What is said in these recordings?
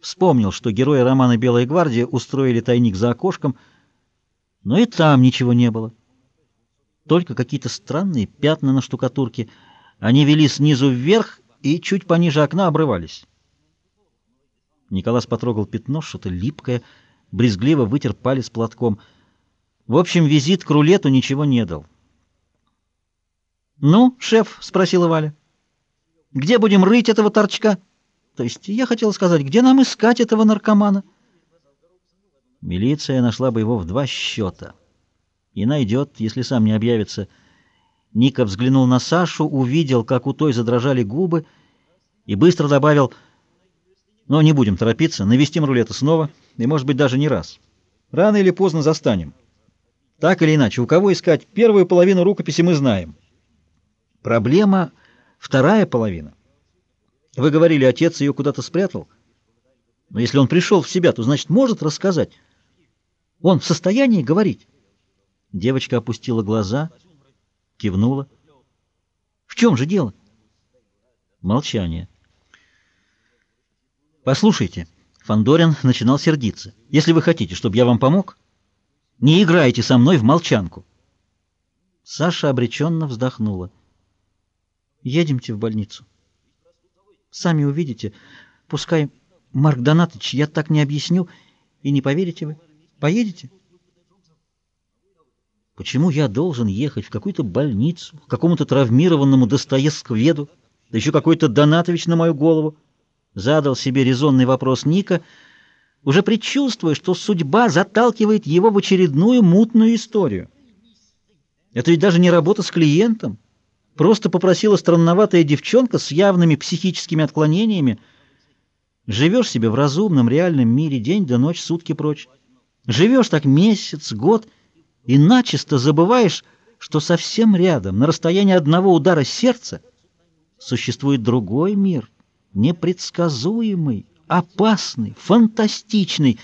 Вспомнил, что герои романа «Белая гвардия» устроили тайник за окошком, но и там ничего не было. Только какие-то странные пятна на штукатурке. Они вели снизу вверх и чуть пониже окна обрывались. Николас потрогал пятно, что-то липкое, брезгливо вытер палец платком. В общем, визит к рулету ничего не дал. «Ну, шеф?» — спросила Валя. «Где будем рыть этого торчка?» «То есть я хотела сказать, где нам искать этого наркомана?» Милиция нашла бы его в два счета. И найдет, если сам не объявится. Ника взглянул на Сашу, увидел, как у той задрожали губы, и быстро добавил — но не будем торопиться, навестим рулета снова, и, может быть, даже не раз. Рано или поздно застанем. Так или иначе, у кого искать первую половину рукописи мы знаем. Проблема — вторая половина. Вы говорили, отец ее куда-то спрятал. Но если он пришел в себя, то, значит, может рассказать. Он в состоянии говорить. Девочка опустила глаза, кивнула. В чем же дело? Молчание. Послушайте, Фандорин начинал сердиться. Если вы хотите, чтобы я вам помог, не играйте со мной в молчанку. Саша обреченно вздохнула. Едемте в больницу. Сами увидите. Пускай, Марк Донатович, я так не объясню, и не поверите вы. Поедете? Почему я должен ехать в какую-то больницу, к какому-то травмированному Достоевскому да еще какой-то Донатович на мою голову? Задал себе резонный вопрос Ника, уже предчувствуя, что судьба заталкивает его в очередную мутную историю. Это ведь даже не работа с клиентом. Просто попросила странноватая девчонка с явными психическими отклонениями. Живешь себе в разумном, реальном мире день да ночь, сутки прочь. Живешь так месяц, год, и начисто забываешь, что совсем рядом, на расстоянии одного удара сердца, существует другой мир — непредсказуемый, опасный, фантастичный.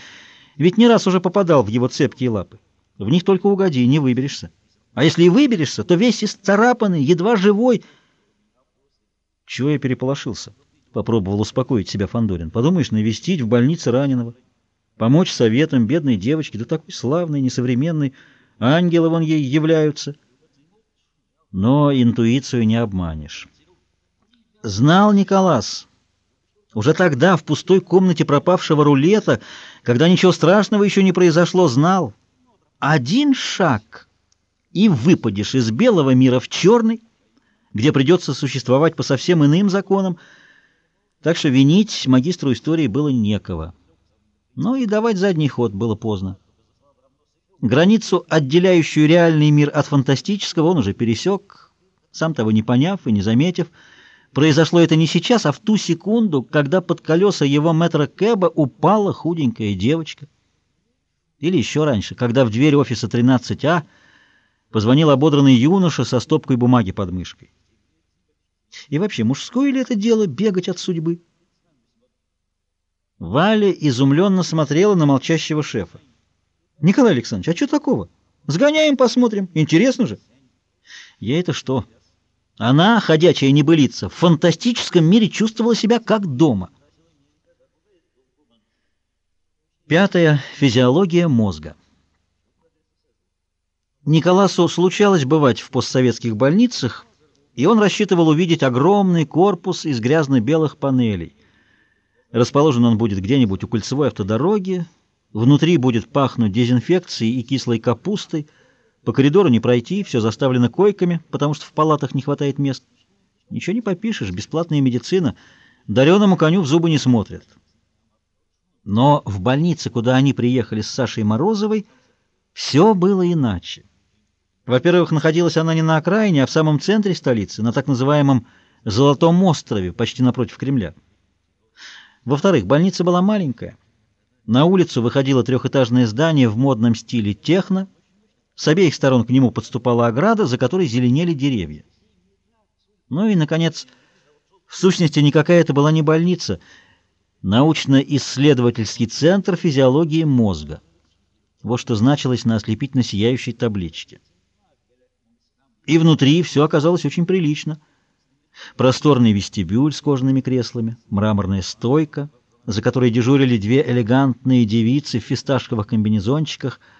Ведь не раз уже попадал в его цепкие лапы. В них только угоди, не выберешься. А если и выберешься, то весь исцарапанный, едва живой. Чего я переполошился? Попробовал успокоить себя Фандорин. Подумаешь, навестить в больнице раненого. Помочь советам бедной девочке, да такой славной, несовременной. Ангелы вон ей являются. Но интуицию не обманешь. Знал Николас, уже тогда, в пустой комнате пропавшего рулета, когда ничего страшного еще не произошло, знал. Один шаг, и выпадешь из белого мира в черный, где придется существовать по совсем иным законам, так что винить магистру истории было некого. Но и давать задний ход было поздно. Границу, отделяющую реальный мир от фантастического, он уже пересек, сам того не поняв и не заметив, Произошло это не сейчас, а в ту секунду, когда под колеса его метра Кэба упала худенькая девочка. Или еще раньше, когда в дверь офиса 13А позвонил ободранный юноша со стопкой бумаги под мышкой. И вообще, мужское ли это дело бегать от судьбы? Валя изумленно смотрела на молчащего шефа. «Николай Александрович, а что такого? Сгоняем, посмотрим. Интересно же». «Я это что?» Она, ходячая небылица, в фантастическом мире чувствовала себя как дома. Пятая. Физиология мозга. Николасу случалось бывать в постсоветских больницах, и он рассчитывал увидеть огромный корпус из грязно-белых панелей. Расположен он будет где-нибудь у кольцевой автодороги, внутри будет пахнуть дезинфекцией и кислой капустой, по коридору не пройти, все заставлено койками, потому что в палатах не хватает мест. Ничего не попишешь, бесплатная медицина. Дареному коню в зубы не смотрят. Но в больнице, куда они приехали с Сашей Морозовой, все было иначе. Во-первых, находилась она не на окраине, а в самом центре столицы, на так называемом Золотом острове, почти напротив Кремля. Во-вторых, больница была маленькая. На улицу выходило трехэтажное здание в модном стиле техно, с обеих сторон к нему подступала ограда, за которой зеленели деревья. Ну и, наконец, в сущности, никакая это была не больница, научно-исследовательский центр физиологии мозга. Вот что значилось на ослепительно сияющей табличке. И внутри все оказалось очень прилично. Просторный вестибюль с кожаными креслами, мраморная стойка, за которой дежурили две элегантные девицы в фисташковых комбинезончиках —